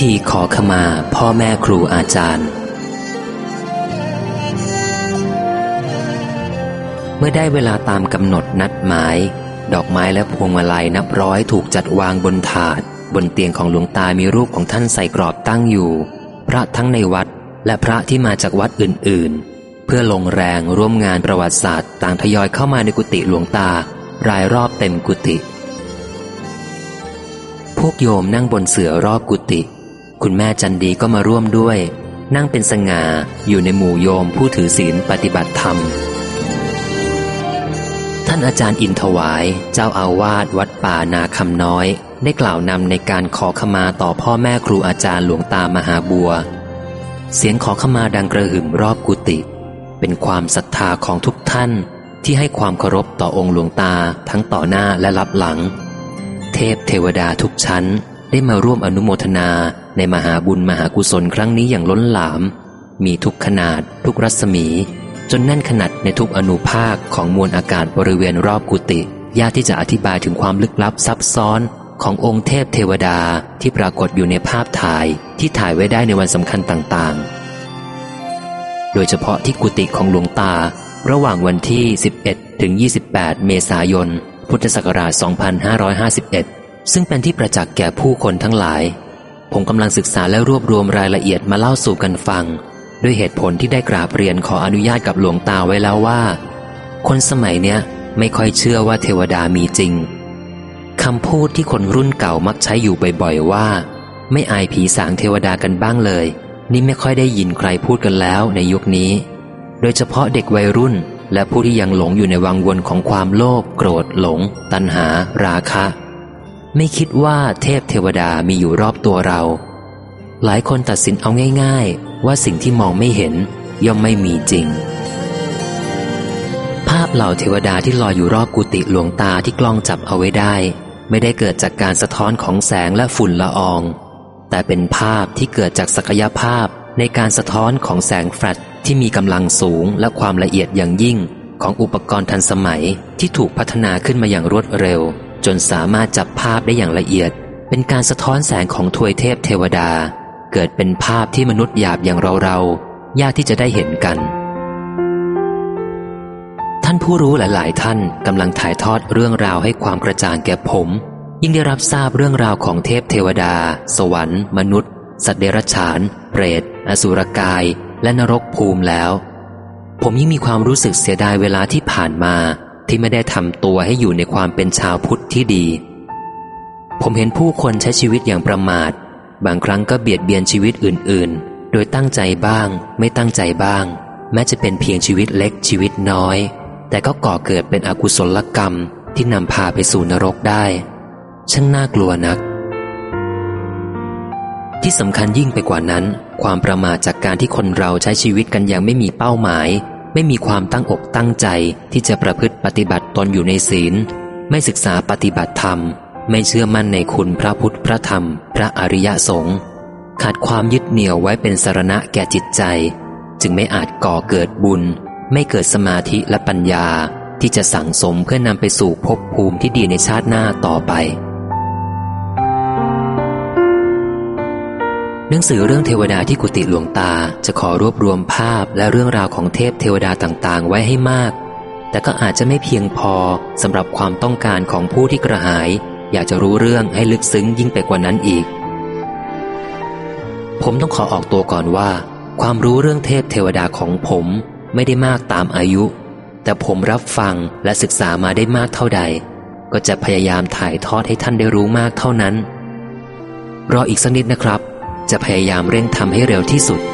ธีขอขมาพ่อแม่ครูอาจารย์ เมื่อได้เวลาตามกำหนดนัดหมาย ดอกไม้และพวงมาลัยนับร้อยถูกจัดวางบนถาด บนเตียงของหลวงตามีรูปของท่านใส่กรอบตั้งอยู่ พระทั้งในวัดและพระที่มาจากวัดอื่นๆ เพื่อลงแรงร่วมงานประวัติศาสตร์ ต่างทยอยเข้ามาในกุฏิหลวงตา รายรอบเต็มกุฏิพวกโยมนั่งบนเสือรอบกุฏิ คุณแม่จันดีก็มาร่วมด้วย นั่งเป็นสง่าอยู่ในหมู่โยมผู้ถือศีลปฏิบัติธรรม ท่านอาจารย์อินทวายเจ้าอาวาสวัดป่านาคำน้อย ได้กล่าวนำในการขอขมาต่อพ่อแม่ครูอาจารย์หลวงตามหาบัว เสียงขอขมาดังกระหึ่มรอบกุฏิเป็นความศรัทธาของทุกท่านที่ให้ความเคารพต่อองค์หลวงตาทั้งต่อหน้าและรับหลัง เทพเทวดาทุกชั้น ได้มาร่วมอนุโมทนาในมหาบุญมหากุศลครั้งนี้อย่างล้นหลาม มีทุกขนาด ทุกรัศมี จนแน่นขนาดในทุกอนุภาคของมวลอากาศบริเวณรอบกุฏิยากที่จะอธิบายถึงความลึกลับซับซ้อนขององค์เทพเทวดาที่ปรากฏอยู่ในภาพถ่ายที่ถ่ายไว้ได้ในวันสำคัญต่างๆ โดยเฉพาะที่กุฏิของหลวงตา ระหว่างวันที่ 11 ถึง 28 เมษายน พุทธศักราช 2551 ซึ่งเป็นที่ประจักษ์แก่ผู้คนทั้งหลาย ผมกำลังศึกษาและรวบรวมรายละเอียดมาเล่าสู่กันฟัง ด้วยเหตุผลที่ได้กราบเรียนขออนุญาตกับหลวงตาไว้แล้วว่า คนสมัยเนี้ยไม่ค่อยเชื่อว่าเทวดามีจริงคำพูดที่คนรุ่นเก่ามักใช้อยู่บ่อยๆว่า ไม่อายผีสางเทวดากันบ้างเลย นี่ไม่ค่อยได้ยินใครพูดกันแล้วในยุคนี้ โดยเฉพาะเด็กวัยรุ่น และผู้ที่ยังหลงอยู่ในวังวนของความโลภโกรธหลง ตัณหา ราคะ ไม่คิดว่าเทพเทวดามีอยู่รอบตัวเรา หลายคนตัดสินเอาง่าย ๆ ว่าสิ่งที่มองไม่เห็นย่อมไม่มีจริง ภาพเหล่าเทวดาที่ลอยอยู่รอบกุฏิหลวงตาที่กล้องจับเอาไว้ได้ ไม่ได้เกิดจากการสะท้อนของแสงและฝุ่นละออง แต่เป็นภาพที่เกิดจากศักยภาพในการสะท้อนของแสงแฟลชที่มีกำลังสูงและความละเอียดอย่างยิ่งของอุปกรณ์ทันสมัยที่ถูกพัฒนาขึ้นมาอย่างรวดเร็ว จนสามารถจับภาพได้อย่างละเอียด เป็นการสะท้อนแสงของทวยเทพเทวดา เกิดเป็นภาพที่มนุษย์หยาบอย่างเราเราๆ ยากที่จะได้เห็นกัน ท่านผู้รู้หลาย ๆ ท่านกำลังถ่ายทอดเรื่องราวให้ความกระจ่างแก่ผม ยิ่งได้รับทราบเรื่องราวของเทพเทวดา สวรรค์ มนุษย์ สัตว์เดรัจฉาน เปรต อสุรกาย และนรกภูมิแล้ว ผมยิ่งมีความรู้สึกเสียดายเวลาที่ผ่านมา ที่ไม่ได้ทำตัวให้อยู่ในความเป็นชาวพุทธที่ดี ผมเห็นผู้คนใช้ชีวิตอย่างประมาท บางครั้งก็เบียดเบียนชีวิตอื่น ๆ โดยตั้งใจบ้าง ไม่ตั้งใจบ้าง แม้จะเป็นเพียงชีวิตเล็กชีวิตน้อย แต่ก็ก่อเกิดเป็นอกุศลกรรมที่นำพาไปสู่นรกได้ ช่างน่ากลัวนัก ที่สำคัญยิ่งไปกว่านั้น ความประมาทจากการที่คนเราใช้ชีวิตกันอย่างไม่มีเป้าหมาย ไม่มีความตั้งอกตั้งใจที่จะประพฤติปฏิบัติตนอยู่ในศีล ไม่ศึกษาปฏิบัติธรรม ไม่เชื่อมั่นในคุณพระพุทธพระธรรม พระอริยสงฆ์ขาดความยึดเหนี่ยวไว้เป็นสารณะแก่จิตใจ จึงไม่อาจก่อเกิดบุญ ไม่เกิดสมาธิและปัญญาที่จะสั่งสมเพื่อนำไปสู่ภพภูมิที่ดีในชาติหน้าต่อไป หนังสือเรื่องเทวดาที่กุฏิหลวงตาจะขอรวบรวมภาพและเรื่องราวของเทพเทวดาต่างๆ ไว้ให้มาก แต่ก็อาจจะไม่เพียงพอสำหรับความต้องการของผู้ที่กระหาย อยากจะรู้เรื่องให้ลึกซึ้งยิ่งไปกว่านั้นอีก ผมต้องขอออกตัวก่อนว่า ความรู้เรื่องเทพเทวดาของผมไม่ได้มากตามอายุ แต่ผมรับฟังและศึกษามาได้มากเท่าใด ก็จะพยายามถ่ายทอดให้ท่านได้รู้มากเท่านั้น รออีกสักนิดนะครับ จะพยายามเร่งทำให้เร็วที่สุด